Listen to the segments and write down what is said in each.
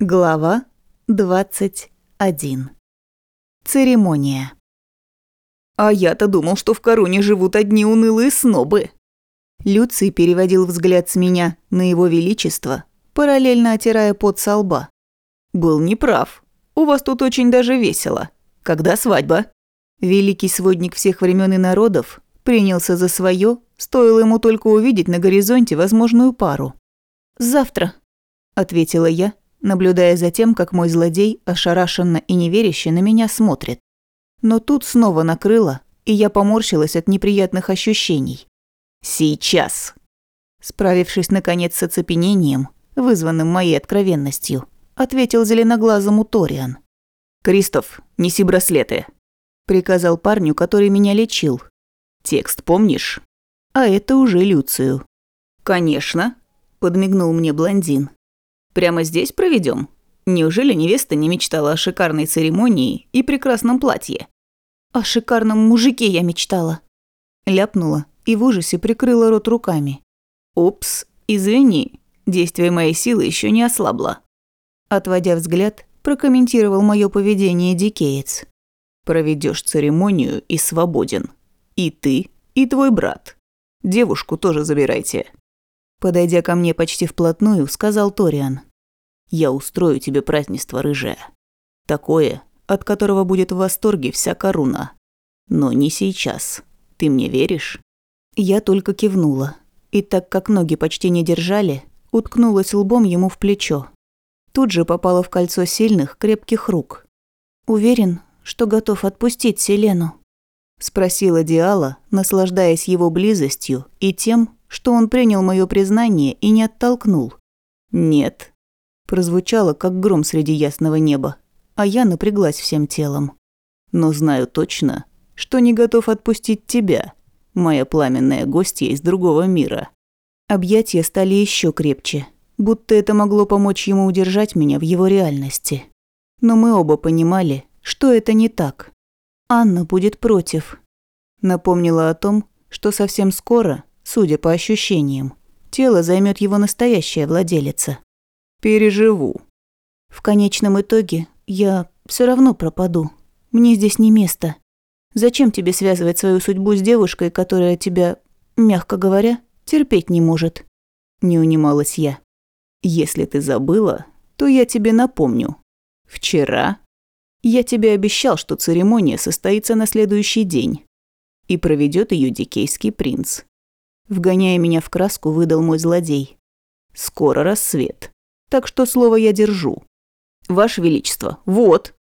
Глава 21. Церемония. «А я-то думал, что в короне живут одни унылые снобы». Люций переводил взгляд с меня на его величество, параллельно отирая пот со лба. «Был неправ. У вас тут очень даже весело. Когда свадьба?» Великий сводник всех времен и народов принялся за свое, стоило ему только увидеть на горизонте возможную пару. «Завтра», – ответила я, наблюдая за тем, как мой злодей ошарашенно и неверяще на меня смотрит. Но тут снова накрыло, и я поморщилась от неприятных ощущений. «Сейчас!» Справившись, наконец, с оцепенением, вызванным моей откровенностью, ответил зеленоглазому Ториан. «Кристоф, неси браслеты», – приказал парню, который меня лечил. «Текст помнишь?» А это уже Люцию. «Конечно», – подмигнул мне блондин. Прямо здесь проведем? Неужели невеста не мечтала о шикарной церемонии и прекрасном платье? О шикарном мужике я мечтала. Ляпнула и в ужасе прикрыла рот руками. Упс, извини, действие моей силы еще не ослабло. Отводя взгляд, прокомментировал мое поведение Дикеец. Проведешь церемонию и свободен. И ты, и твой брат. Девушку тоже забирайте. Подойдя ко мне почти вплотную, сказал Ториан. «Я устрою тебе празднество, рыжая. Такое, от которого будет в восторге вся коруна. Но не сейчас. Ты мне веришь?» Я только кивнула. И так как ноги почти не держали, уткнулась лбом ему в плечо. Тут же попала в кольцо сильных, крепких рук. «Уверен, что готов отпустить Селену?» Спросила Диала, наслаждаясь его близостью и тем, что он принял мое признание и не оттолкнул. «Нет», прозвучало, как гром среди ясного неба, а я напряглась всем телом. «Но знаю точно, что не готов отпустить тебя, моя пламенная гостья из другого мира». Объятия стали еще крепче, будто это могло помочь ему удержать меня в его реальности. Но мы оба понимали, что это не так. Анна будет против. Напомнила о том, что совсем скоро судя по ощущениям. Тело займет его настоящая владелица. Переживу. В конечном итоге я все равно пропаду. Мне здесь не место. Зачем тебе связывать свою судьбу с девушкой, которая тебя, мягко говоря, терпеть не может? Не унималась я. Если ты забыла, то я тебе напомню. Вчера я тебе обещал, что церемония состоится на следующий день. И проведет ее дикейский принц. Вгоняя меня в краску, выдал мой злодей. «Скоро рассвет. Так что слово я держу. Ваше Величество, вот!»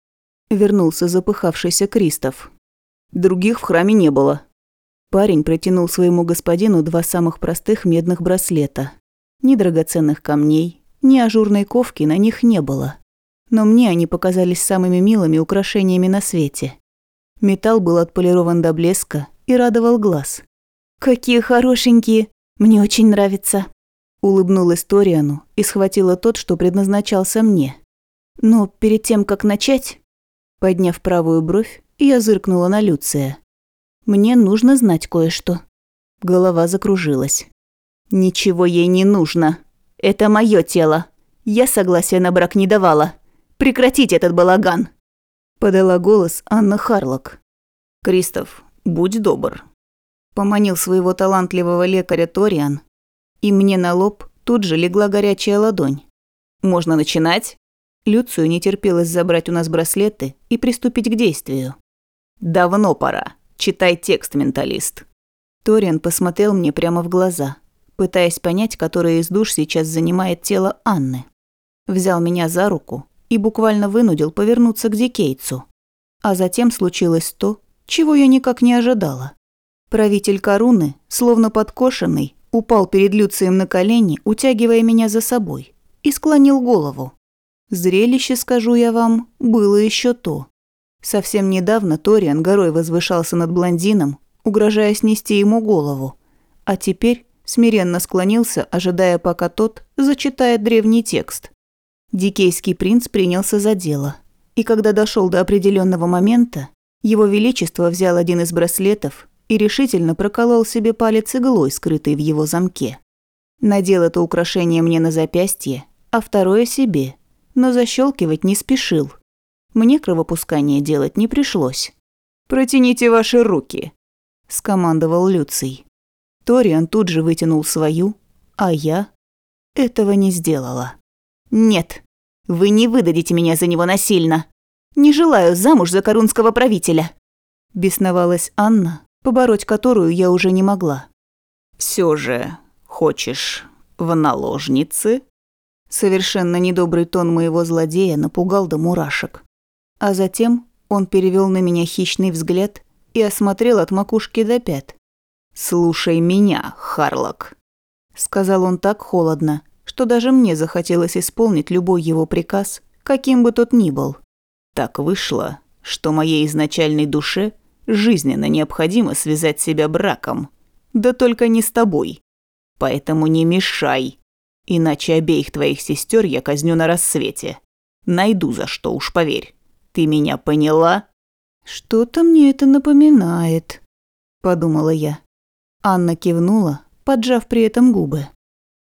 Вернулся запыхавшийся Кристоф. Других в храме не было. Парень протянул своему господину два самых простых медных браслета. Ни драгоценных камней, ни ажурной ковки на них не было. Но мне они показались самыми милыми украшениями на свете. Металл был отполирован до блеска и радовал глаз. «Какие хорошенькие! Мне очень нравится!» Улыбнулась Ториану и схватила тот, что предназначался мне. Но перед тем, как начать, подняв правую бровь, я зыркнула на Люция. «Мне нужно знать кое-что». Голова закружилась. «Ничего ей не нужно. Это мое тело. Я согласия на брак не давала. Прекратить этот балаган!» Подала голос Анна Харлок. «Кристоф, будь добр, Поманил своего талантливого лекаря Ториан, и мне на лоб тут же легла горячая ладонь. «Можно начинать?» Люцию не терпелось забрать у нас браслеты и приступить к действию. «Давно пора. Читай текст, менталист». Ториан посмотрел мне прямо в глаза, пытаясь понять, которая из душ сейчас занимает тело Анны. Взял меня за руку и буквально вынудил повернуться к Дикейцу. А затем случилось то, чего я никак не ожидала. Правитель Коруны, словно подкошенный, упал перед Люцием на колени, утягивая меня за собой, и склонил голову. Зрелище, скажу я вам, было еще то. Совсем недавно Ториан горой возвышался над блондином, угрожая снести ему голову, а теперь смиренно склонился, ожидая, пока тот зачитает древний текст. Дикейский принц принялся за дело, и когда дошел до определенного момента, его величество взял один из браслетов и решительно проколол себе палец иглой, скрытой в его замке. Надел это украшение мне на запястье, а второе себе, но защелкивать не спешил. Мне кровопускание делать не пришлось. «Протяните ваши руки», – скомандовал Люций. Ториан тут же вытянул свою, а я этого не сделала. «Нет, вы не выдадите меня за него насильно. Не желаю замуж за корунского правителя», – бесновалась Анна, побороть которую я уже не могла. Все же хочешь в наложницы?» Совершенно недобрый тон моего злодея напугал до мурашек. А затем он перевел на меня хищный взгляд и осмотрел от макушки до пят. «Слушай меня, Харлок», – сказал он так холодно, что даже мне захотелось исполнить любой его приказ, каким бы тот ни был. «Так вышло, что моей изначальной душе жизненно необходимо связать себя браком, да только не с тобой. Поэтому не мешай, иначе обеих твоих сестер я казню на рассвете. Найду за что, уж поверь. Ты меня поняла?» «Что-то мне это напоминает», – подумала я. Анна кивнула, поджав при этом губы.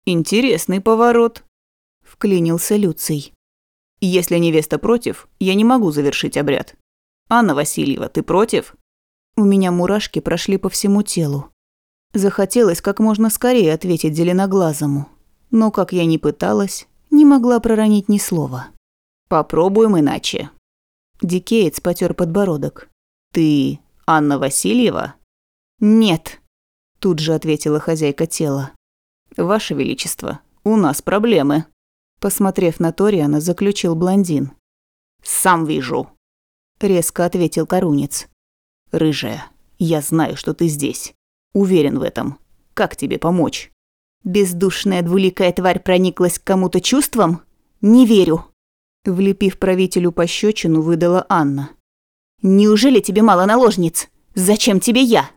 «Интересный поворот», – вклинился Люций. «Если невеста против, я не могу завершить обряд. Анна Васильева, ты против?» У меня мурашки прошли по всему телу. Захотелось как можно скорее ответить зеленоглазому, но как я ни пыталась, не могла проронить ни слова. «Попробуем иначе». Дикеец потер подбородок. «Ты Анна Васильева?» «Нет», Тут же ответила хозяйка тела. «Ваше Величество, у нас проблемы», – посмотрев на Ториана, заключил блондин. «Сам вижу», – резко ответил Корунец. «Рыжая, я знаю, что ты здесь. Уверен в этом. Как тебе помочь?» «Бездушная двуликая тварь прониклась к кому-то чувством? Не верю!» Влепив правителю пощечину, выдала Анна. «Неужели тебе мало наложниц? Зачем тебе я?»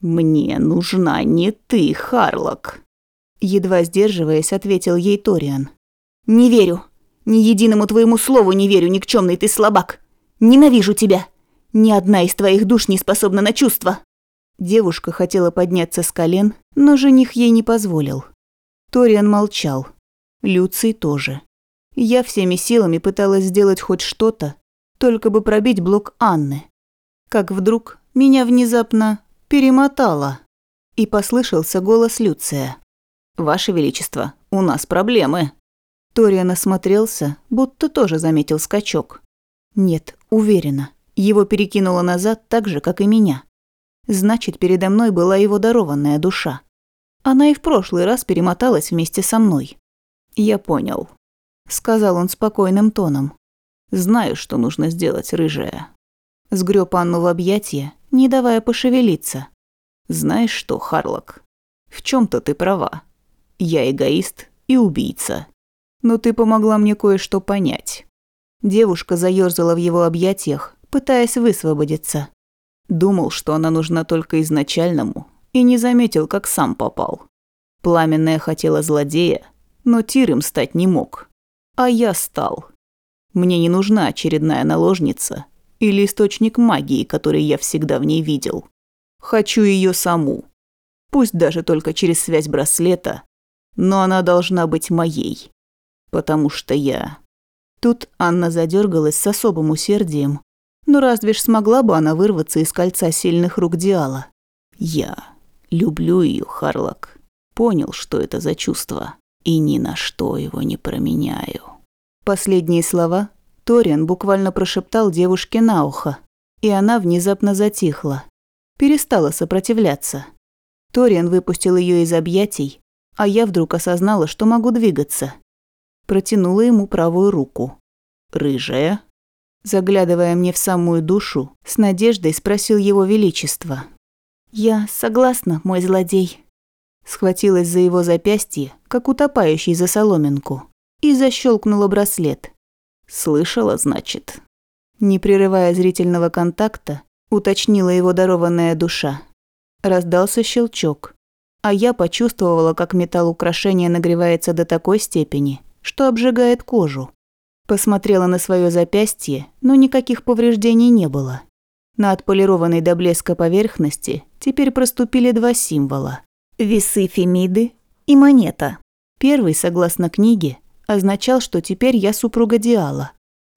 «Мне нужна не ты, Харлок», – едва сдерживаясь, ответил ей Ториан. «Не верю. Ни единому твоему слову не верю, никчемный ты слабак. Ненавижу тебя. Ни одна из твоих душ не способна на чувства». Девушка хотела подняться с колен, но жених ей не позволил. Ториан молчал. Люций тоже. Я всеми силами пыталась сделать хоть что-то, только бы пробить блок Анны. Как вдруг меня внезапно перемотала. И послышался голос Люция. «Ваше Величество, у нас проблемы». Ториан осмотрелся, будто тоже заметил скачок. Нет, уверена, его перекинуло назад так же, как и меня. Значит, передо мной была его дарованная душа. Она и в прошлый раз перемоталась вместе со мной. «Я понял», – сказал он спокойным тоном. «Знаю, что нужно сделать, рыжая». Сгрёб Анну в объятия не давая пошевелиться. «Знаешь что, Харлок, в чем то ты права. Я эгоист и убийца. Но ты помогла мне кое-что понять». Девушка заёрзала в его объятиях, пытаясь высвободиться. Думал, что она нужна только изначальному, и не заметил, как сам попал. Пламенная хотела злодея, но Тиром стать не мог. А я стал. Мне не нужна очередная наложница, или источник магии, который я всегда в ней видел. Хочу ее саму. Пусть даже только через связь браслета, но она должна быть моей. Потому что я... Тут Анна задергалась с особым усердием. Но разве ж смогла бы она вырваться из кольца сильных рук Диала? Я люблю ее, Харлок. Понял, что это за чувство, и ни на что его не променяю. Последние слова Ториан буквально прошептал девушке на ухо, и она внезапно затихла. Перестала сопротивляться. Ториан выпустил ее из объятий, а я вдруг осознала, что могу двигаться. Протянула ему правую руку. «Рыжая?» Заглядывая мне в самую душу, с надеждой спросил его величество. «Я согласна, мой злодей». Схватилась за его запястье, как утопающий за соломинку, и защелкнула браслет. Слышала, значит. Не прерывая зрительного контакта, уточнила его дарованная душа. Раздался щелчок, а я почувствовала, как металл украшения нагревается до такой степени, что обжигает кожу. Посмотрела на свое запястье, но никаких повреждений не было. На отполированной до блеска поверхности теперь проступили два символа – весы Фемиды и монета. Первый, согласно книге, означал, что теперь я супруга Диала,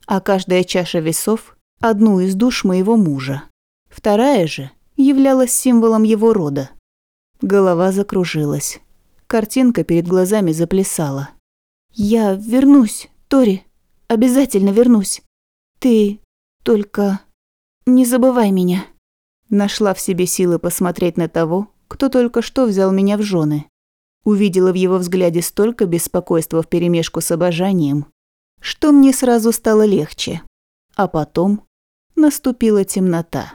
а каждая чаша весов – одну из душ моего мужа. Вторая же являлась символом его рода. Голова закружилась. Картинка перед глазами заплясала. «Я вернусь, Тори, обязательно вернусь. Ты только не забывай меня». Нашла в себе силы посмотреть на того, кто только что взял меня в жены. Увидела в его взгляде столько беспокойства вперемешку с обожанием, что мне сразу стало легче. А потом наступила темнота.